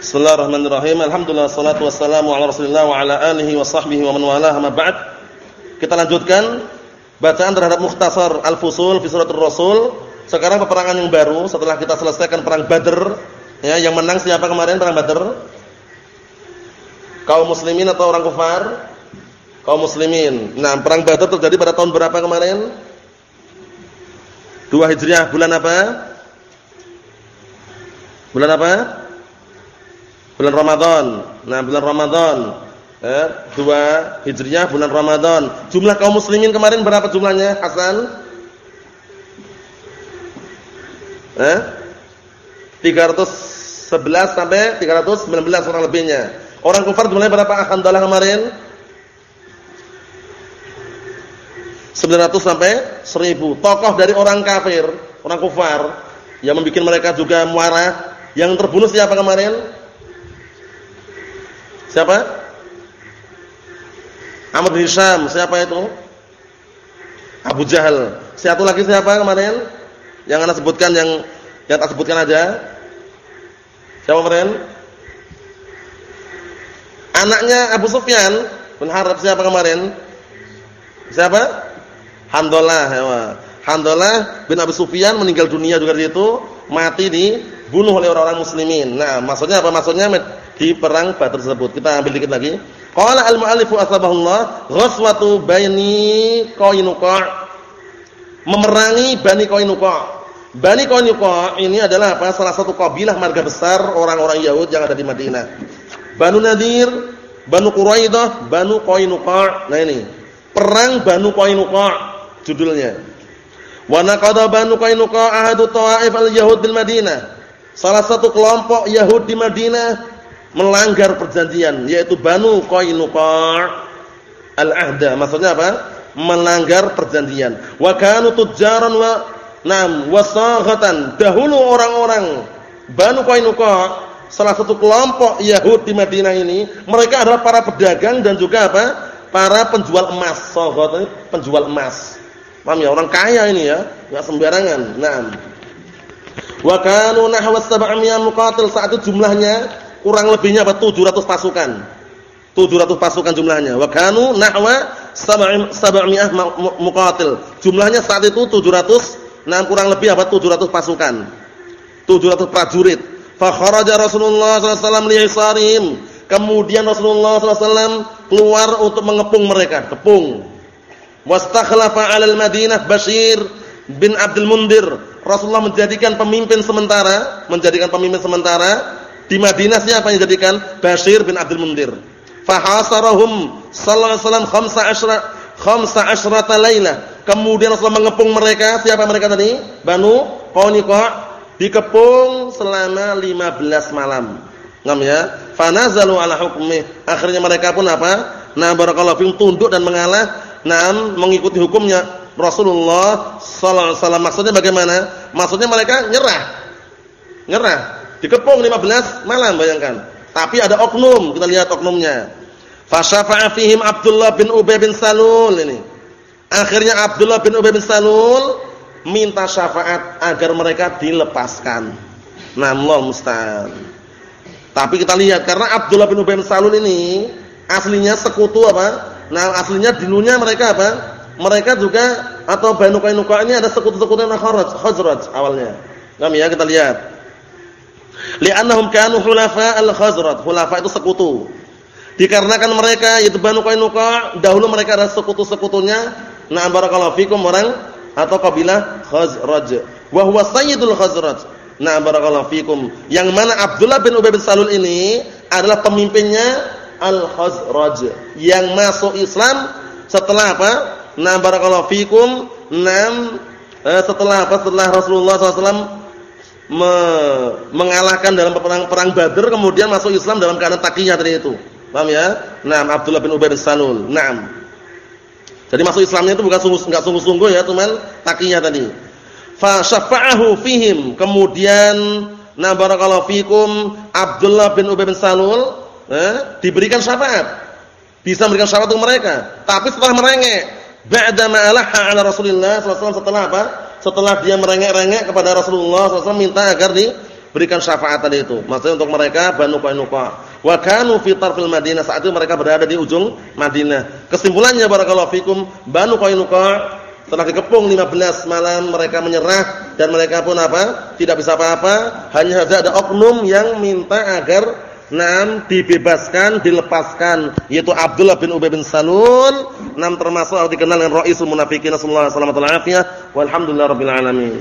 Bismillahirrahmanirrahim. Alhamdulillah salatu wassalamu ala Rasulillah wa ala alihi wa sahbihi wa man walah ma ba'd. Kita lanjutkan bacaan terhadap mukhtasar Al-Fusul fi Suratul Rasul. Sekarang peperangan yang baru setelah kita selesaikan perang Badr. Ya, yang menang siapa kemarin perang Badr? Kaum muslimin atau orang kafir? Kaum muslimin. Nah, perang Badr terjadi pada tahun berapa kemarin? Dua Hijriah bulan apa? Bulan apa? Bulan Ramadan. Nah, bulan Ramadan. Eh, dua Hijriah bulan Ramadan. Jumlah kaum muslimin kemarin berapa jumlahnya, Hasan? Eh? 311 sampai 319 orang lebihnya. Orang kafir jumlahnya berapa? Alhamdulillah kemarin 900 sampai 1000. Tokoh dari orang kafir, orang kafir yang membuat mereka juga muarah. Yang terbunuh siapa kemarin? Siapa? Amr bin Hisham. Siapa itu? Abu Jahal. Satu lagi siapa kemarin? Yang anda sebutkan yang yang tak sebutkan aja. Siapa kemarin? Anaknya Abu Sufyan bin Harb siapa kemarin? Siapa? Handolah. Ya, Handolah bin Abu Sufyan meninggal dunia juga di situ, mati dibunuh oleh orang-orang muslimin. Nah, maksudnya apa? Maksudnya di perang Badar tersebut. Kita ambil dikit lagi. Qala al-mu'allifu asbahullah ghazwatu Bani Qainuqa. Memerangi Bani Qainuqa. Bani Qainuqa ini adalah apa? Salah satu kabilah marga besar orang-orang Yahudi yang ada di Madinah. Banu Nadir, Banu Quraidah, Banu Qainuqa. Nah ini, perang Banu Qainuqa judulnya. Wa naqada Banu Qainuqa ahadu ta'if al-Yahud bil Madinah. Salah satu kelompok Yahud di Madinah melanggar perjanjian yaitu Banu Qainuqa al-ahda. Maksudnya apa? Melanggar perjanjian. Wa kanu tujaran wa nam wasaghatan dahulu orang-orang Banu Qainuqa salah satu kelompok Yahud di Madinah ini mereka adalah para pedagang dan juga apa? Para penjual emas. Saghat penjual emas. Paham ya? Orang kaya ini ya. Enggak sembarangan. Nah wa kanu nahwa 700 muqatil. Saat itu jumlahnya kurang lebihnya apa 700 pasukan. 700 pasukan jumlahnya. Wa kanu nahwa 700 muqatil. Jumlahnya saat itu 700 nah kurang lebih apa 700 pasukan. 700 prajurit. Fa kharaja Rasulullah sallallahu alaihi wasallam. Kemudian Rasulullah SAW keluar untuk mengepung mereka, kepung. Wastakhlafa 'alal Madinah Bashir bin Abdul Mundir. Rasulullah menjadikan pemimpin sementara, menjadikan pemimpin sementara di Madinah siapa yang jadikan? Bashir bin Abdul Mundir. Fahasarahum sallallahu alaihi wasallam khamsa asyra khamsa asyrata lailah. Kemudian Rasulullah mengepung mereka, siapa mereka tadi? Banu Qaniqa dikepung selama 15 malam. Ngam ya? Fanazalu ala hukmi. Akhirnya mereka pun apa? Nah, barakallahu fiikum tunduk dan mengalah, nah mengikuti hukumnya Rasulullah sallallahu alaihi wasallam. Maksudnya bagaimana? Maksudnya mereka nyerah. Nyerah Dikepung 15 malam bayangkan. Tapi ada oknum, kita lihat oknumnya. Fasyafa'a fihim Abdullah bin Ubay bin Salul ini. Akhirnya Abdullah bin Ubay bin Salul minta syafaat agar mereka dilepaskan. Allah musta'an. Tapi kita lihat karena Abdullah bin Ubay bin Salul ini aslinya sekutu apa? Nah, aslinya dulunya mereka apa? Mereka juga atau Banu Qainuqa ini ada sekutu-sekutu yang Khazraj awalnya. Kami ya kita lihat. Li'annahum kanu hulafa al-Khazraj. Hulafa itu sekutu. Dikarenakan mereka yaitu Banu Qainuqa dahulu mereka adalah sekutu-sekutunya na'am barakallahu fikum orang atau kabilah Khazraj. Wa huwa sayyidul Khazraj. Na'am barakallahu fikum. Yang mana Abdullah bin Ubay bin Salul ini adalah pemimpinnya Al-Khazraj yang masuk Islam setelah apa? Na'am barakallahu fikum. Na'am eh, setelah apa? Setelah Rasulullah SAW me mengalahkan dalam perang perang Badar kemudian masuk Islam dalam keadaan takiyah tadi itu. Paham ya? Naam Abdullah bin Ubay bin Salul. Naam. Jadi masuk Islamnya itu bukan sungguh enggak sungguh-sungguh ya, cuman takiyah tadi. Fa syafa'ahu fihim. Kemudian na barakallahu fikum Abdullah bin Ubay bin Salul eh, diberikan syafaat. Bisa memberikan syafaat untuk mereka. Tapi setelah merengek, ba'da ma'alaha 'ala Rasulillah sallallahu setelah apa? Setelah dia merengek-rengek kepada Rasulullah SAW minta agar di berikan syafaat tadi itu. Maksudnya untuk mereka Banu Qainuqa. Wa kanu fi tarfil Madinah saat itu mereka berada di ujung Madinah. Kesimpulannya barakallahu fikum Banu Qainuqa setelah dikepung 15 malam mereka menyerah dan mereka pun apa? Tidak bisa apa-apa, hanya saja ada oknum yang minta agar Nam dibebaskan, dilepaskan yaitu Abdullah bin Ubay bin Salul, nam termasuk dikenal dengan Raisul Munafiqin sallallahu alaihi wasallam. Walhamdulillahirabbil alamin.